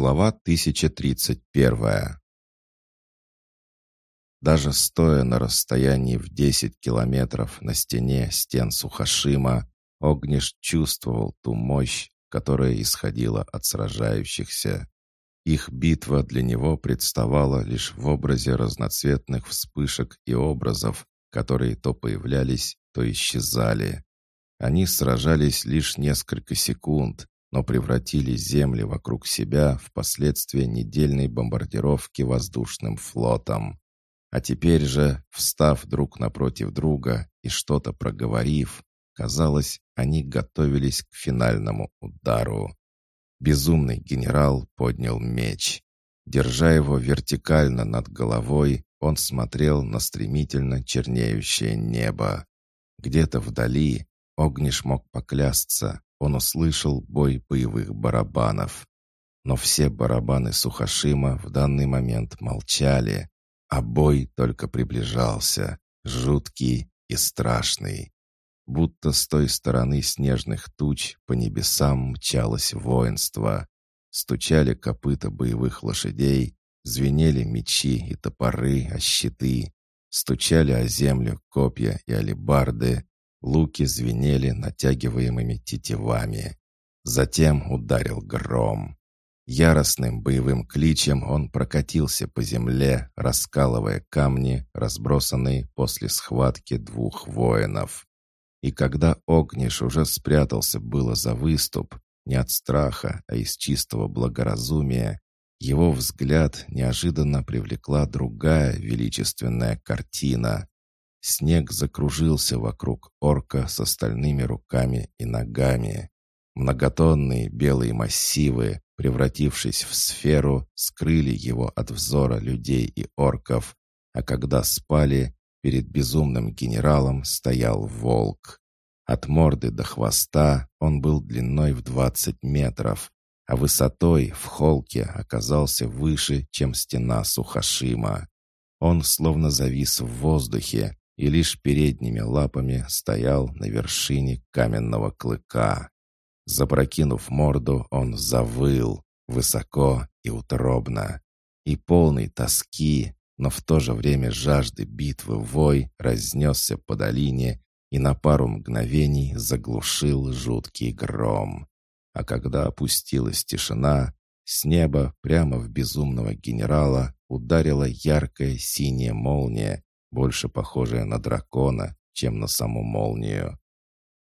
Глава 1031 Даже стоя на расстоянии в 10 километров на стене стен Сухашима, Огниш чувствовал ту мощь, которая исходила от сражающихся. Их битва для него представала лишь в образе разноцветных вспышек и образов, которые то появлялись, то исчезали. Они сражались лишь несколько секунд, но превратили земли вокруг себя в последствия недельной бомбардировки воздушным флотом. А теперь же, встав друг напротив друга и что-то проговорив, казалось, они готовились к финальному удару. Безумный генерал поднял меч. Держа его вертикально над головой, он смотрел на стремительно чернеющее небо. Где-то вдали Огниш мог поклясться, он услышал бой боевых барабанов. Но все барабаны Сухашима в данный момент молчали, а бой только приближался, жуткий и страшный. Будто с той стороны снежных туч по небесам мчалось воинство. Стучали копыта боевых лошадей, звенели мечи и топоры о щиты, стучали о землю копья и алебарды, Луки звенели натягиваемыми тетивами. Затем ударил гром. Яростным боевым кличем он прокатился по земле, раскалывая камни, разбросанные после схватки двух воинов. И когда Огниш уже спрятался было за выступ, не от страха, а из чистого благоразумия, его взгляд неожиданно привлекла другая величественная картина. Снег закружился вокруг орка с остальными руками и ногами. Многотонные белые массивы, превратившись в сферу, скрыли его от взора людей и орков, а когда спали, перед безумным генералом стоял волк. От морды до хвоста он был длиной в двадцать метров, а высотой в холке оказался выше, чем стена Сухашима. Он словно завис в воздухе, и лишь передними лапами стоял на вершине каменного клыка. Запрокинув морду, он завыл, высоко и утробно. И полный тоски, но в то же время жажды битвы вой разнесся по долине и на пару мгновений заглушил жуткий гром. А когда опустилась тишина, с неба прямо в безумного генерала ударила яркая синяя молния, больше похожая на дракона, чем на саму молнию.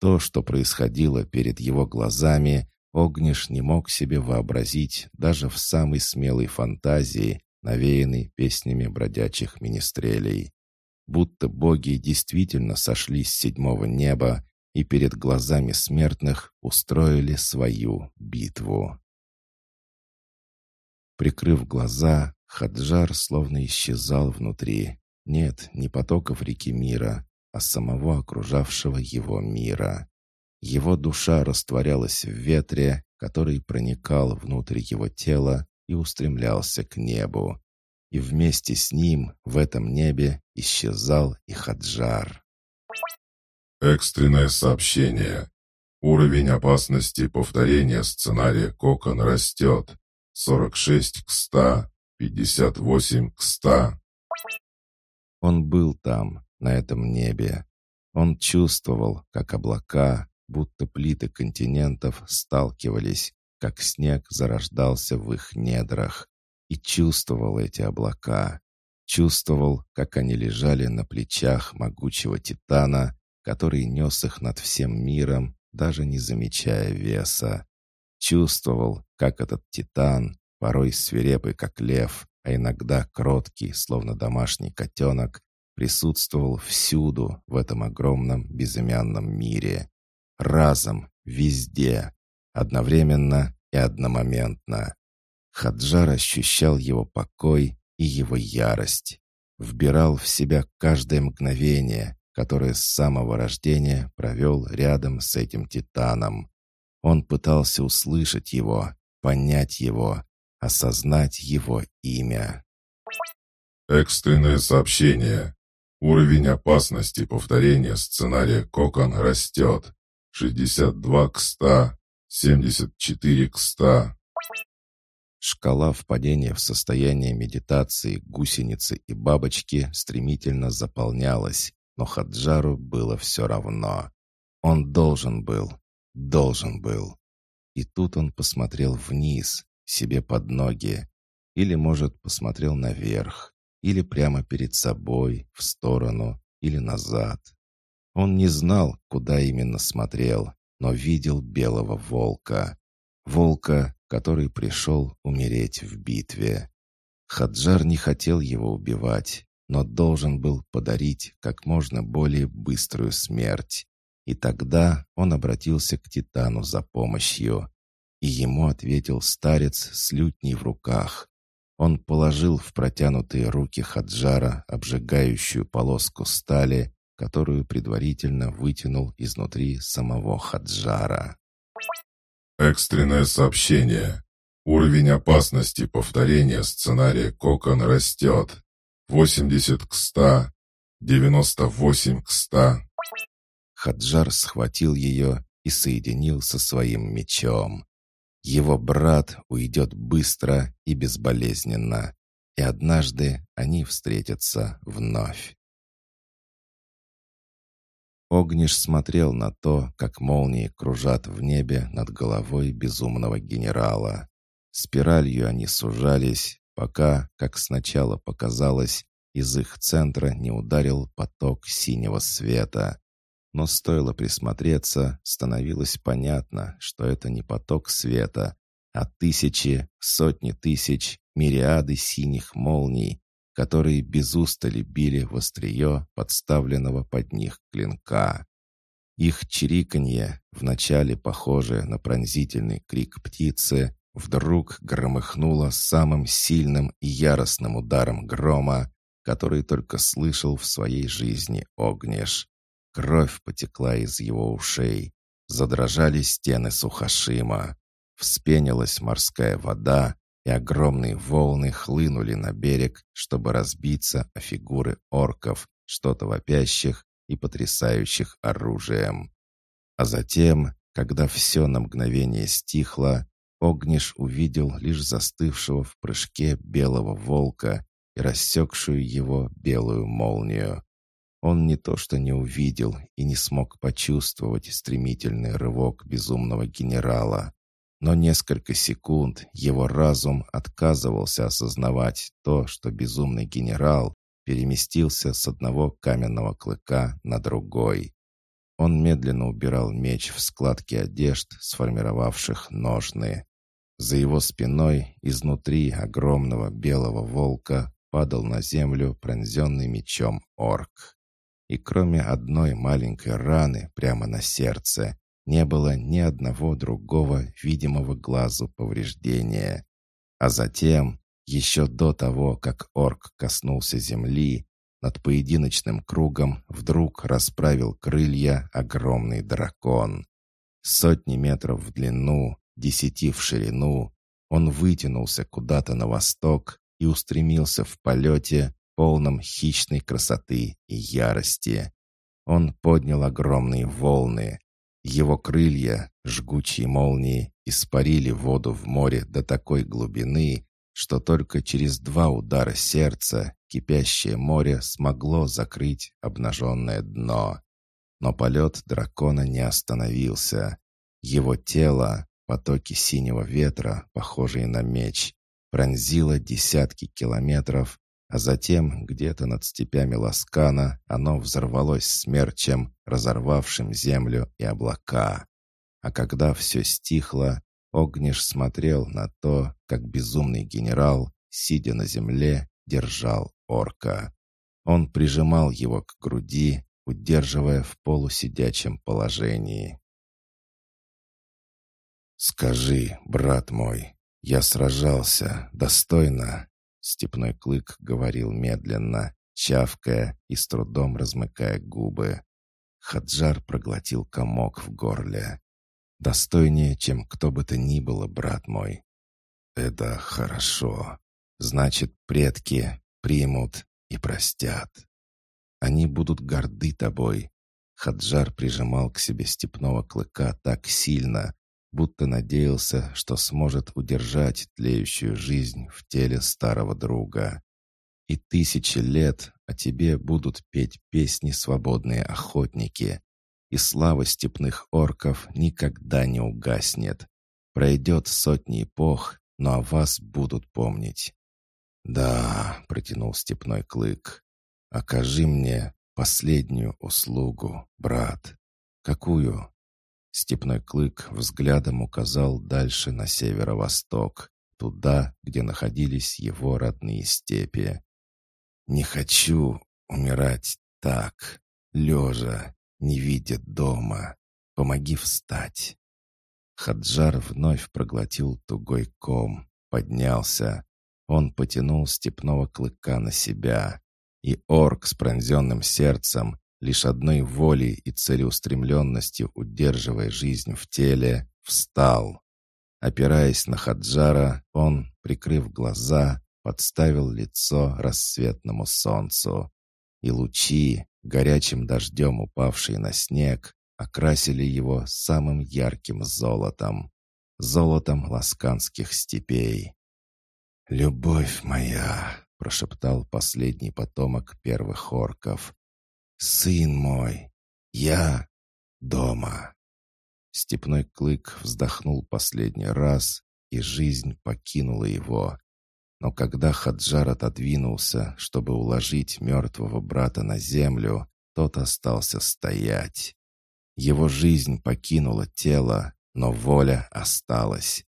То, что происходило перед его глазами, Огниш не мог себе вообразить даже в самой смелой фантазии, навеянной песнями бродячих министрелей. Будто боги действительно сошли с седьмого неба и перед глазами смертных устроили свою битву. Прикрыв глаза, Хаджар словно исчезал внутри, нет, не потоков реки мира, а самого окружавшего его мира. Его душа растворялась в ветре, который проникал внутрь его тела и устремлялся к небу. И вместе с ним в этом небе исчезал и Хаджар. Экстренное сообщение. Уровень опасности повторения сценария Кокон растет. 46 к 100, 58 к 100. Он был там, на этом небе. Он чувствовал, как облака, будто плиты континентов, сталкивались, как снег зарождался в их недрах. И чувствовал эти облака. Чувствовал, как они лежали на плечах могучего титана, который нес их над всем миром, даже не замечая веса. Чувствовал, как этот титан, порой свирепый как лев, а иногда кроткий, словно домашний котенок, присутствовал всюду в этом огромном безымянном мире. Разом, везде, одновременно и одномоментно. Хаджар ощущал его покой и его ярость. Вбирал в себя каждое мгновение, которое с самого рождения провел рядом с этим титаном. Он пытался услышать его, понять его, осознать его имя. Экстренное сообщение. Уровень опасности повторения сценария Кокон растет. 62 к 100, 74 к 100. Шкала впадения в состояние медитации гусеницы и бабочки стремительно заполнялась, но Хаджару было все равно. Он должен был, должен был. И тут он посмотрел вниз, себе под ноги. Или, может, посмотрел наверх. Или прямо перед собой, в сторону, или назад. Он не знал, куда именно смотрел, но видел белого волка. Волка, который пришел умереть в битве. Хаджар не хотел его убивать, но должен был подарить как можно более быструю смерть. И тогда он обратился к Титану за помощью. И ему ответил старец с лютней в руках. Он положил в протянутые руки Хаджара обжигающую полоску стали, которую предварительно вытянул изнутри самого Хаджара. Экстренное сообщение. Уровень опасности повторения сценария Кокон растет. 80 к 100, 98 к 100. Хаджар схватил ее и соединил со своим мечом. Его брат уйдет быстро и безболезненно, и однажды они встретятся вновь. Огниш смотрел на то, как молнии кружат в небе над головой безумного генерала. Спиралью они сужались, пока, как сначала показалось, из их центра не ударил поток синего света. Но стоило присмотреться, становилось понятно, что это не поток света, а тысячи, сотни тысяч, мириады синих молний, которые без устали били в острие подставленного под них клинка. Их чириканье, вначале похожее на пронзительный крик птицы, вдруг громыхнуло самым сильным и яростным ударом грома, который только слышал в своей жизни Огнеш. Кровь потекла из его ушей. Задрожали стены Сухашима. Вспенилась морская вода, и огромные волны хлынули на берег, чтобы разбиться о фигуры орков, что-то вопящих и потрясающих оружием. А затем, когда все на мгновение стихло, Огниш увидел лишь застывшего в прыжке белого волка и рассекшую его белую молнию. Он не то что не увидел и не смог почувствовать стремительный рывок безумного генерала, но несколько секунд его разум отказывался осознавать то, что безумный генерал переместился с одного каменного клыка на другой. Он медленно убирал меч в складки одежд, сформировавших ножны. За его спиной изнутри огромного белого волка падал на землю пронзенный мечом орк. И кроме одной маленькой раны прямо на сердце, не было ни одного другого видимого глазу повреждения. А затем, еще до того, как орк коснулся земли, над поединочным кругом вдруг расправил крылья огромный дракон. Сотни метров в длину, десяти в ширину, он вытянулся куда-то на восток и устремился в полете, полном хищной красоты и ярости. Он поднял огромные волны, его крылья, жгучие молнии, испарили воду в море до такой глубины, что только через два удара сердца кипящее море смогло закрыть обнаженное дно. Но полет дракона не остановился. Его тело, потоки синего ветра, похожие на меч, пронзило десятки километров а затем где-то над степями Ласкана оно взорвалось смерчем, разорвавшим землю и облака. А когда все стихло, Огниш смотрел на то, как безумный генерал, сидя на земле, держал орка. Он прижимал его к груди, удерживая в полусидячем положении. «Скажи, брат мой, я сражался достойно?» Степной клык говорил медленно, чавкая и с трудом размыкая губы. Хаджар проглотил комок в горле. «Достойнее, чем кто бы то ни было, брат мой». «Это хорошо. Значит, предки примут и простят. Они будут горды тобой». Хаджар прижимал к себе степного клыка так сильно, будто надеялся, что сможет удержать тлеющую жизнь в теле старого друга. И тысячи лет о тебе будут петь песни свободные охотники, и слава степных орков никогда не угаснет. Пройдет сотни эпох, но о вас будут помнить. «Да», — протянул степной клык, — «окажи мне последнюю услугу, брат». «Какую?» Степной клык взглядом указал дальше на северо-восток, туда, где находились его родные степи. «Не хочу умирать так, лежа, не видя дома. Помоги встать». Хаджар вновь проглотил тугой ком, поднялся. Он потянул степного клыка на себя. И орк с пронзенным сердцем, лишь одной волей и целеустремленностью удерживая жизнь в теле, встал. Опираясь на Хаджара, он, прикрыв глаза, подставил лицо рассветному солнцу. И лучи, горячим дождем упавшие на снег, окрасили его самым ярким золотом. Золотом ласканских степей. «Любовь моя!» — прошептал последний потомок первых орков. «Сын мой, я дома!» Степной клык вздохнул последний раз, и жизнь покинула его. Но когда Хаджар отодвинулся, чтобы уложить мертвого брата на землю, тот остался стоять. Его жизнь покинула тело, но воля осталась.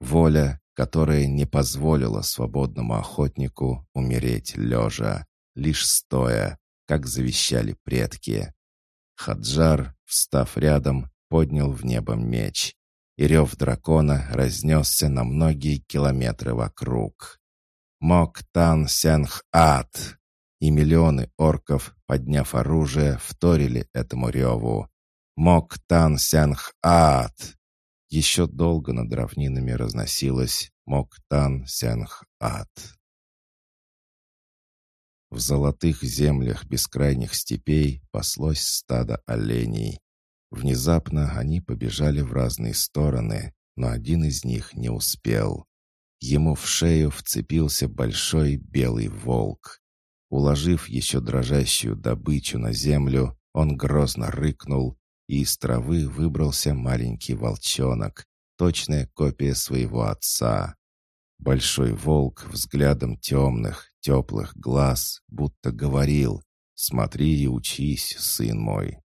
Воля, которая не позволила свободному охотнику умереть лежа, лишь стоя, как завещали предки. Хаджар, встав рядом, поднял в небо меч, и рев дракона разнесся на многие километры вокруг. Мок-тан сенх-ат! И миллионы орков, подняв оружие, вторили этому реву. Мок-тан сенх-ат! Еще долго над равнинами разносилось Моктан Сянх-Ат. В золотых землях бескрайних степей паслось стадо оленей. Внезапно они побежали в разные стороны, но один из них не успел. Ему в шею вцепился большой белый волк. Уложив еще дрожащую добычу на землю, он грозно рыкнул и из травы выбрался маленький волчонок, точная копия своего отца. Большой волк взглядом темных, теплых глаз будто говорил «Смотри и учись, сын мой».